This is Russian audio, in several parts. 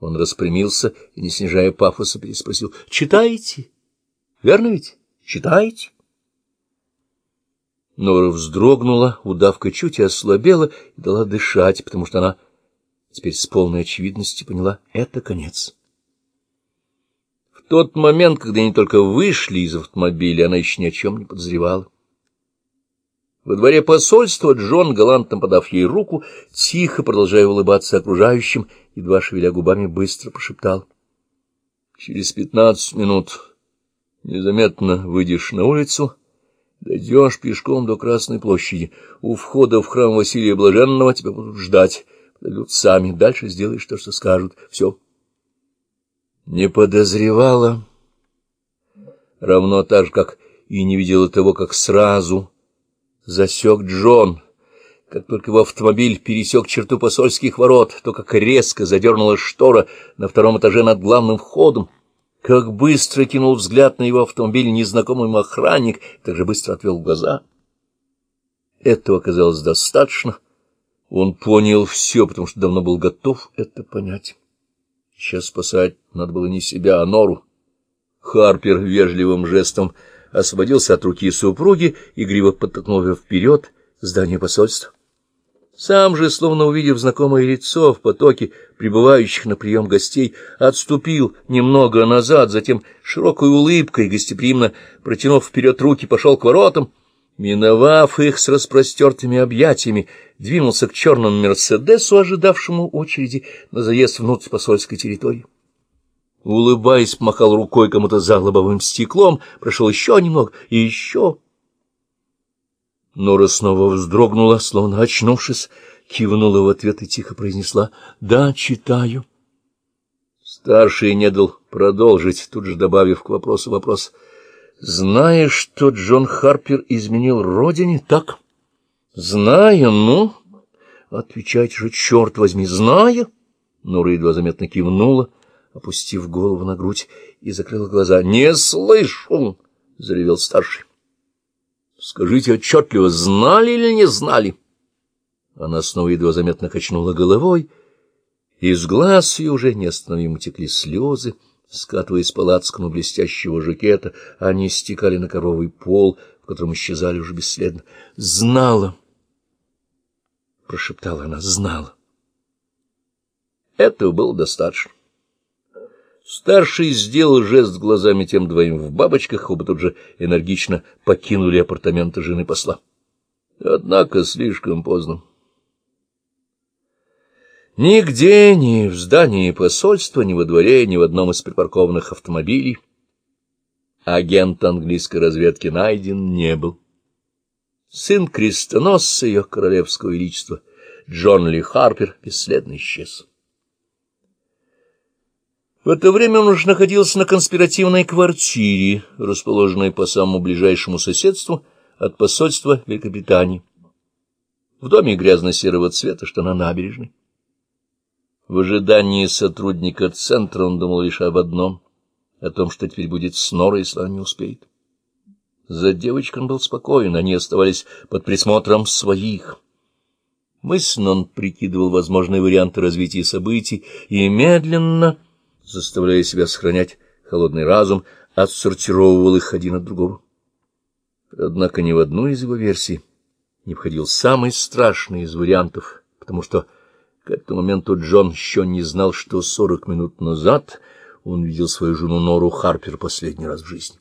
Он распрямился и, не снижая пафоса, переспросил. — Читаете? Верно ведь? Читаете? Нора вздрогнула, удавка чуть ослабела и дала дышать, потому что она теперь с полной очевидностью поняла — это конец. В тот момент, когда они только вышли из автомобиля, она еще ни о чем не подозревала. Во дворе посольства Джон, галантно подав ей руку, тихо, продолжая улыбаться окружающим, едва шевеля губами, быстро прошептал. — Через пятнадцать минут незаметно выйдешь на улицу — Дойдешь пешком до Красной площади. У входа в храм Василия Блаженного тебя будут ждать. Подойдут сами. Дальше сделаешь то, что скажут. Все. Не подозревала. Равно так же, как и не видела того, как сразу засек Джон. Как только его автомобиль пересек черту посольских ворот, то как резко задернула штора на втором этаже над главным входом, как быстро кинул взгляд на его автомобиль незнакомый ему охранник, так же быстро отвел глаза. Этого оказалось достаточно. Он понял все, потому что давно был готов это понять. Сейчас спасать надо было не себя, а Нору. Харпер вежливым жестом освободился от руки супруги, игриво подтолкнул ее вперед здание посольства. Сам же, словно увидев знакомое лицо в потоке прибывающих на прием гостей, отступил немного назад, затем широкой улыбкой, гостеприимно протянув вперед руки, пошел к воротам, миновав их с распростертыми объятиями, двинулся к черному «Мерседесу», ожидавшему очереди на заезд внутрь посольской территории. Улыбаясь, махал рукой кому-то за лобовым стеклом, прошел еще немного и еще... Нора снова вздрогнула, словно очнувшись, кивнула в ответ и тихо произнесла «Да, читаю». Старший не дал продолжить, тут же добавив к вопросу вопрос. «Знаешь, что Джон Харпер изменил родине, так?» «Знаю, ну...» «Отвечайте же, черт возьми, знаю!» Нора едва заметно кивнула, опустив голову на грудь, и закрыла глаза. «Не слышу!» — заревел старший. Скажите отчетливо, знали или не знали? Она снова едва заметно качнула головой, и из глаз ее уже неостановимо текли слезы, скатываясь по лацкану блестящего жакета, они стекали на коровый пол, в котором исчезали уже бесследно. «Знала!» — прошептала она, — «знала!» Этого было достаточно. Старший сделал жест глазами тем двоим в бабочках, оба тут же энергично покинули апартаменты жены посла. Однако слишком поздно. Нигде, ни в здании посольства, ни во дворе, ни в одном из припаркованных автомобилей агент английской разведки найден не был. Сын крестоносца ее королевского величества Джон Ли Харпер бесследно исчез. В это время он уже находился на конспиративной квартире, расположенной по самому ближайшему соседству от посольства Великобритании. В доме грязно-серого цвета, что на набережной. В ожидании сотрудника центра он думал лишь об одном — о том, что теперь будет с Норой, если она не успеет. За девочкой он был спокоен, они оставались под присмотром своих. Мысленно он прикидывал возможные варианты развития событий и медленно заставляя себя сохранять холодный разум, отсортировывал их один от другого. Однако ни в одну из его версий не входил самый страшный из вариантов, потому что к этому моменту Джон еще не знал, что сорок минут назад он видел свою жену Нору Харпер последний раз в жизни.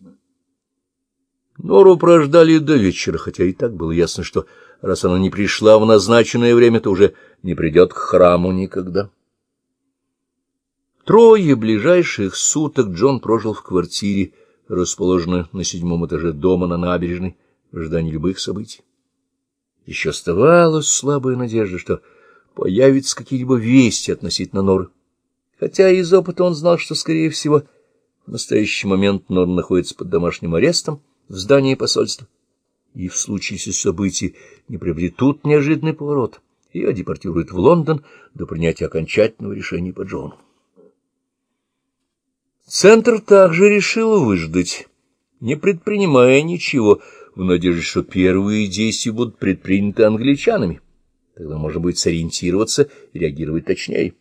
Нору прождали до вечера, хотя и так было ясно, что раз она не пришла в назначенное время, то уже не придет к храму никогда. Трое ближайших суток Джон прожил в квартире, расположенной на седьмом этаже дома на набережной, в ожидании любых событий. Еще оставалась слабая надежда, что появятся какие-либо вести относительно Норы. Хотя из опыта он знал, что, скорее всего, в настоящий момент Нора находится под домашним арестом в здании посольства. И в случае, если события не приобретут неожиданный поворот, ее депортируют в Лондон до принятия окончательного решения по Джону. Центр также решил выждать, не предпринимая ничего, в надежде, что первые действия будут предприняты англичанами. Тогда можно будет сориентироваться и реагировать точнее.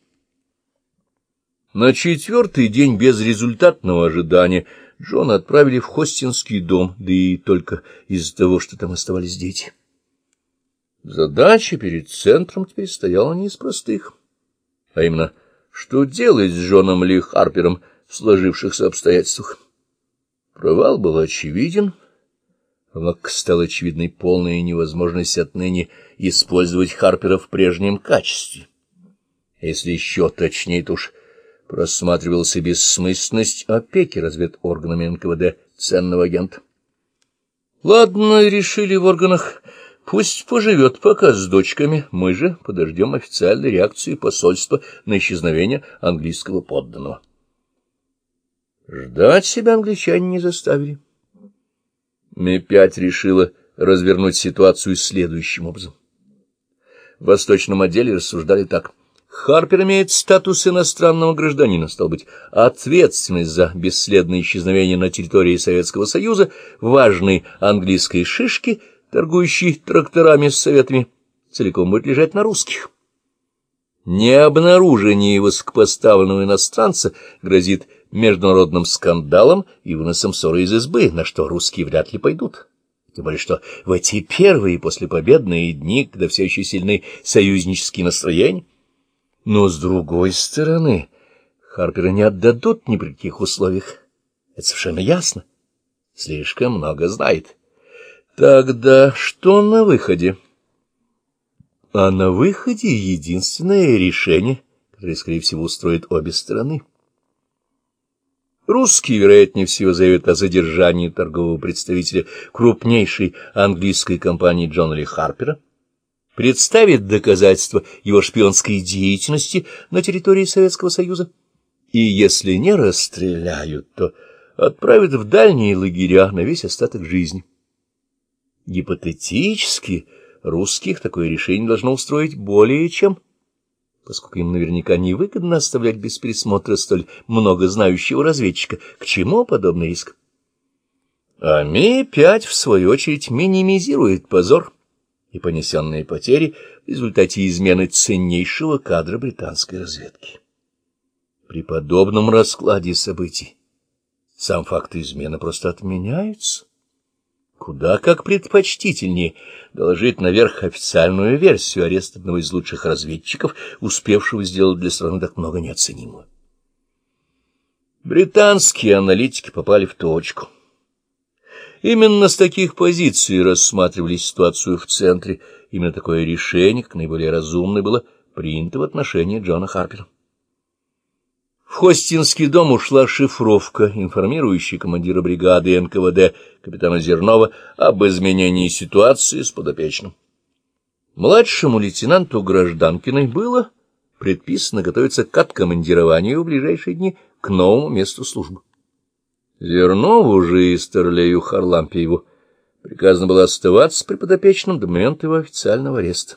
На четвертый день безрезультатного ожидания Джона отправили в Хостинский дом, да и только из-за того, что там оставались дети. Задача перед центром теперь стояла не из простых, а именно, что делать с Джоном Ли Харпером в сложившихся обстоятельствах. Провал был очевиден, однако стала очевидной полная невозможность отныне использовать Харпера в прежнем качестве. Если еще точнее, то уж просматривался бессмысленность опеки разведорганами НКВД ценного агента. Ладно, решили в органах Пусть поживет пока с дочками, мы же подождем официальной реакции посольства на исчезновение английского подданного. Ждать себя англичане не заставили. Ми-5 решила развернуть ситуацию следующим образом. В восточном отделе рассуждали так. Харпер имеет статус иностранного гражданина, стал быть, ответственность за бесследное исчезновение на территории Советского Союза важной английской шишки — торгующий тракторами с советами, целиком будет лежать на русских. Необнаружение высокопоставленного иностранца грозит международным скандалом и выносом ссоры из избы, на что русские вряд ли пойдут. Тем более, что в эти первые послепобедные дни, когда все еще сильны союзнические настроения, но, с другой стороны, Харпера не отдадут ни при каких условиях. Это совершенно ясно. Слишком много знает. Тогда что на выходе? А на выходе единственное решение, которое, скорее всего, устроит обе стороны. Русские, вероятнее всего, заявят о задержании торгового представителя крупнейшей английской компании Джона Ли Харпера, представит доказательства его шпионской деятельности на территории Советского Союза, и если не расстреляют, то отправят в дальние лагеря на весь остаток жизни. Гипотетически русских такое решение должно устроить более чем, поскольку им наверняка невыгодно оставлять без пересмотра столь много знающего разведчика. К чему подобный риск? А Ми-5, в свою очередь, минимизирует позор и понесенные потери в результате измены ценнейшего кадра британской разведки. При подобном раскладе событий сам факт измены просто отменяется. Куда как предпочтительнее доложить наверх официальную версию ареста одного из лучших разведчиков, успевшего сделать для страны так много неоценимого. Британские аналитики попали в точку. Именно с таких позиций рассматривали ситуацию в центре. Именно такое решение, как наиболее разумное, было принято в отношении Джона Харпера. В Хостинский дом ушла шифровка, информирующая командира бригады НКВД капитана Зернова об изменении ситуации с подопечным. Младшему лейтенанту Гражданкиной было предписано готовиться к откомандированию в ближайшие дни к новому месту службы. Зернову же и Старлею Харлампиеву приказано было оставаться при подопечном до момента его официального ареста.